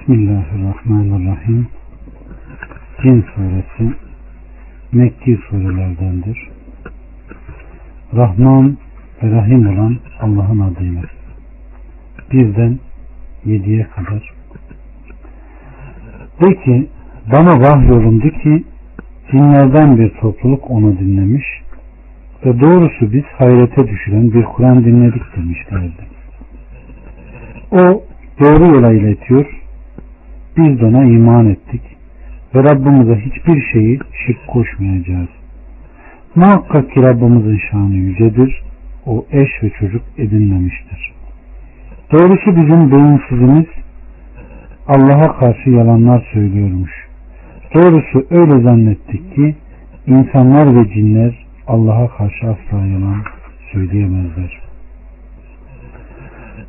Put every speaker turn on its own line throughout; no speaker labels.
Bismillahirrahmanirrahim. Cin suresi Mekki surelerdendir. Rahman ve Rahim olan Allah'ın adıyla. Birden yediye kadar. De ki bana vahyolundu ki cinlerden bir topluluk onu dinlemiş ve doğrusu biz hayrete düşüren bir Kur'an dinledik demişlerdi. O doğru yola iletiyor biz de ona iman ettik ve Rabbimize hiçbir şeyi şirk koşmayacağız. Muhakkak ki Rabbimizin şanı yücedir. O eş ve çocuk edinmemiştir. Doğrusu bizim beyinsizimiz Allah'a karşı yalanlar söylüyormuş. Doğrusu öyle zannettik ki insanlar ve cinler Allah'a karşı asla yalan söyleyemezler.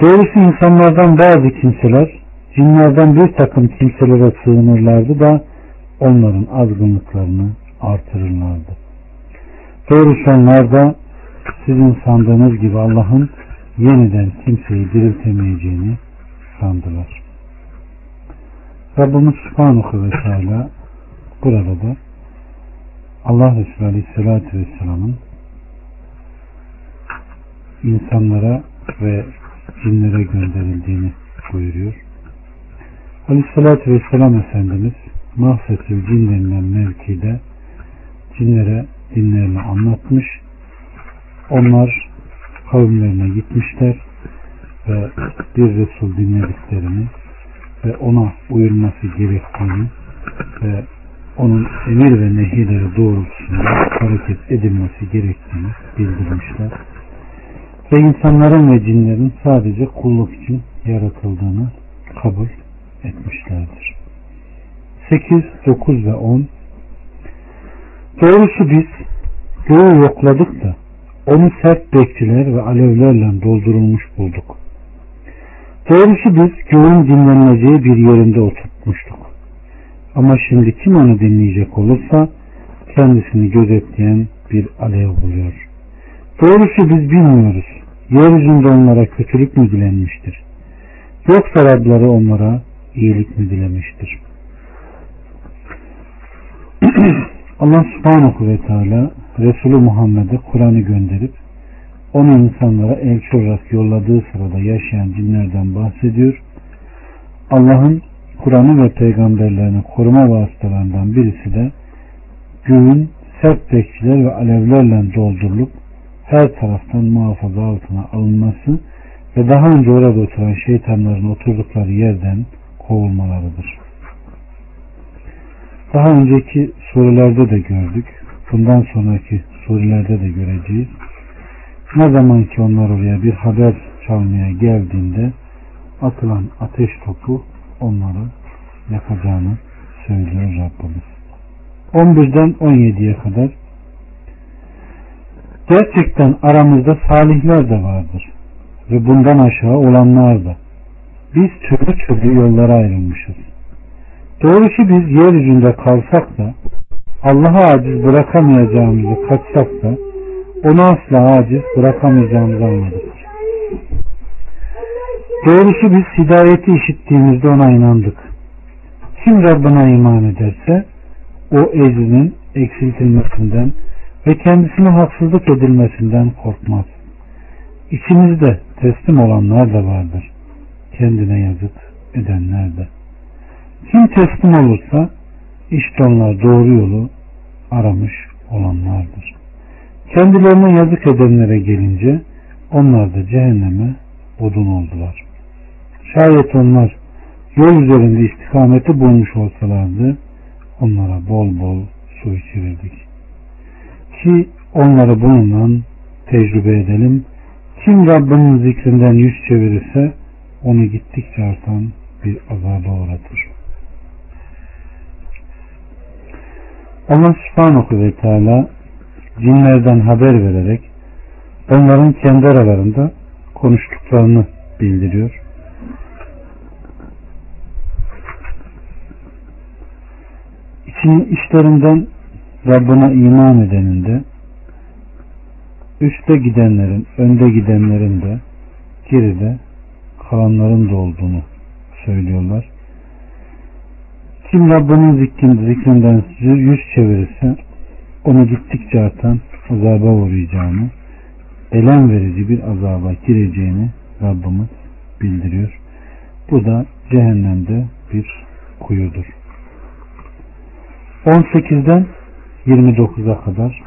Doğrusu insanlardan bazı kimseler cinlerden bir takım kimselere sığınırlardı da onların azgınlıklarını artırırlardı. Doğrusu onlar da sizin sandığınız gibi Allah'ın yeniden kimseyi diriltemeyeceğini sandılar. Rabbimiz Subhanahu ve Teala burada da Allah Resulü Aleyhisselatü Vesselam'ın insanlara ve cinlere gönderildiğini buyuruyor. Aleyhissalatü Vesselam Efendimiz Mahfetül Cin denilen mevkide cinlere dinlerini anlatmış. Onlar kavimlerine gitmişler ve bir Resul dinlediklerini ve ona uyulması gerektiğini ve onun emir ve nehileri doğrultusunda hareket edilmesi gerektiğini bildirmişler. Ve insanların ve cinlerin sadece kulluk için yaratıldığını kabul etmişlerdir. 8, 9 ve 10 Doğrusu biz göğü yokladık da onu sert bekçiler ve alevlerle doldurulmuş bulduk. Doğrusu biz göğün dinleneceği bir yerinde oturtmuştuk. Ama şimdi kim onu dinleyecek olursa kendisini gözetleyen bir alev buluyor. Doğrusu biz bilmiyoruz. Yeryüzünde onlara kötülük mü dilenmiştir? Yoksa Rabları onlara iyilik mi dilemiştir? Allah subhanahu ve teala Resulü Muhammed'e Kur'an'ı gönderip onu insanlara elçi olarak yolladığı sırada yaşayan cinlerden bahsediyor. Allah'ın Kur'an'ı ve peygamberlerini koruma vasıtalarından birisi de göğün sert bekçiler ve alevlerle doldurulup her taraftan muhafaza altına alınması ve daha önce orada oturan şeytanların oturdukları yerden kovulmalarıdır. Daha önceki surelerde de gördük. Bundan sonraki surelerde de göreceğiz. Ne zaman ki onlar oraya bir haber çalmaya geldiğinde atılan ateş topu onları yakacağını söylüyor Rabbimiz. 11'den 17'ye kadar Gerçekten aramızda salihler de vardır ve bundan aşağı olanlar da. Biz türlü türlü yollara ayrılmışız. Doğrusu biz yeryüzünde kalsak da Allah'a aciz bırakamayacağımızı kaçsak da onu asla aciz bırakamayacağımızı anladık. Doğrusu biz hidayeti işittiğimizde ona inandık. Kim Rabbına iman ederse o eczinin eksiltilmesinden ve kendisine haksızlık edilmesinden korkmaz. İçimizde teslim olanlar da vardır. Kendine yazık edenler de. Kim teslim olursa işte onlar doğru yolu aramış olanlardır. Kendilerine yazık edenlere gelince onlar da cehenneme odun oldular. Şayet onlar yol üzerinde istikameti bulmuş olsalardı onlara bol bol su içirirdik. Ki onları bununla tecrübe edelim. Kim Rabbinin zikrinden yüz çevirirse onu gittikçe artan bir azaba uğratır. Allah subhanahu ve teala cinlerden haber vererek onların kendi aralarında konuştuklarını bildiriyor. İçinin işlerinden Rabbına iman edenin de üstte gidenlerin, önde gidenlerin de geride kalanların da olduğunu söylüyorlar. Kim Rabbinin zikrinde, zikrinden yüz çevirirse onu gittikçe artan azaba uğrayacağını, elem verici bir azaba gireceğini Rabbimiz bildiriyor. Bu da cehennemde bir kuyudur. 18'den 29'a kadar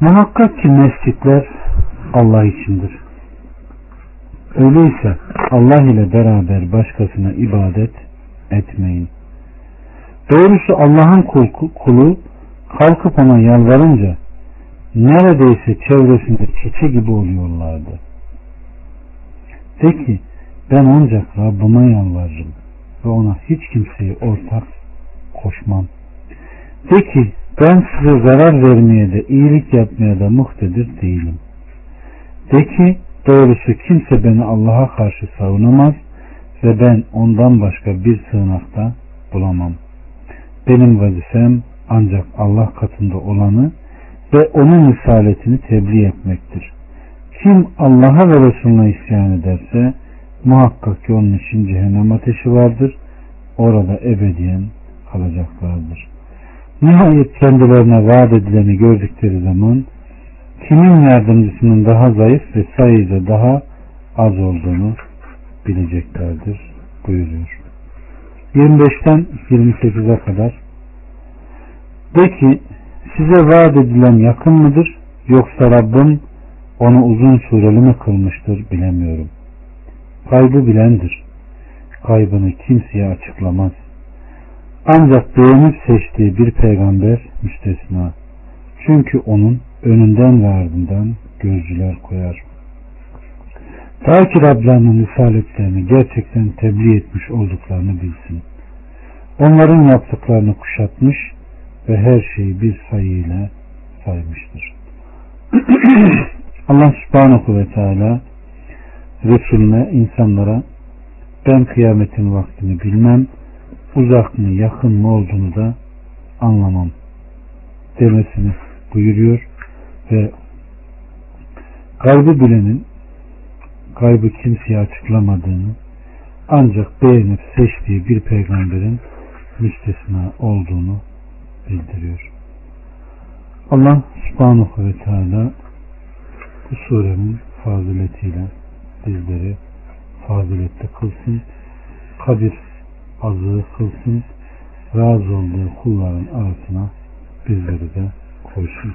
Muhakkak ki mescitler Allah içindir. Öyleyse Allah ile beraber başkasına ibadet etmeyin. Doğrusu Allah'ın kulu kalkıp ona yalvarınca neredeyse çevresinde keçe gibi oluyorlardı. De ki ben ancak Rabbime yalvarırım ve ona hiç kimseyi ortak koşmam. De ki ben size zarar vermeye de iyilik yapmaya da muhtedir değilim. De ki doğrusu kimse beni Allah'a karşı savunamaz ve ben ondan başka bir sığınakta bulamam. Benim vazifem ancak Allah katında olanı ve onun misaletini tebliğ etmektir. Kim Allah'a ve Resulüne isyan ederse muhakkak ki onun için cehennem ateşi vardır. Orada ebediyen kalacaklardır. Nihayet kendilerine vaat edileni gördükleri zaman kimin yardımcısının daha zayıf ve sayıca daha az olduğunu bileceklerdir buyuruyor. 25'ten 28'e kadar de ki size vaat edilen yakın mıdır yoksa Rabbim onu uzun sureli mi kılmıştır bilemiyorum. Kaybı bilendir. Kaybını kimseye açıklamaz. Ancak beğenip seçtiği bir peygamber müstesna. Çünkü onun önünden ve ardından gözcüler koyar. Ta ki Rablarının risaletlerini gerçekten tebliğ etmiş olduklarını bilsin. Onların yaptıklarını kuşatmış ve her şeyi bir sayıyla saymıştır. Allah subhanahu ve teala Resulüne insanlara ben kıyametin vaktini bilmem uzak mı yakın mı olduğunu da anlamam demesini buyuruyor ve kaybı bilenin kaybı kimseye açıklamadığını ancak beğenip seçtiği bir peygamberin müstesna olduğunu bildiriyor. Allah subhanahu ve teala bu surenin faziletiyle bizleri faziletli kılsın. Kadir azığı kılsın. Razı olduğu kulların arasına bizleri de koysun.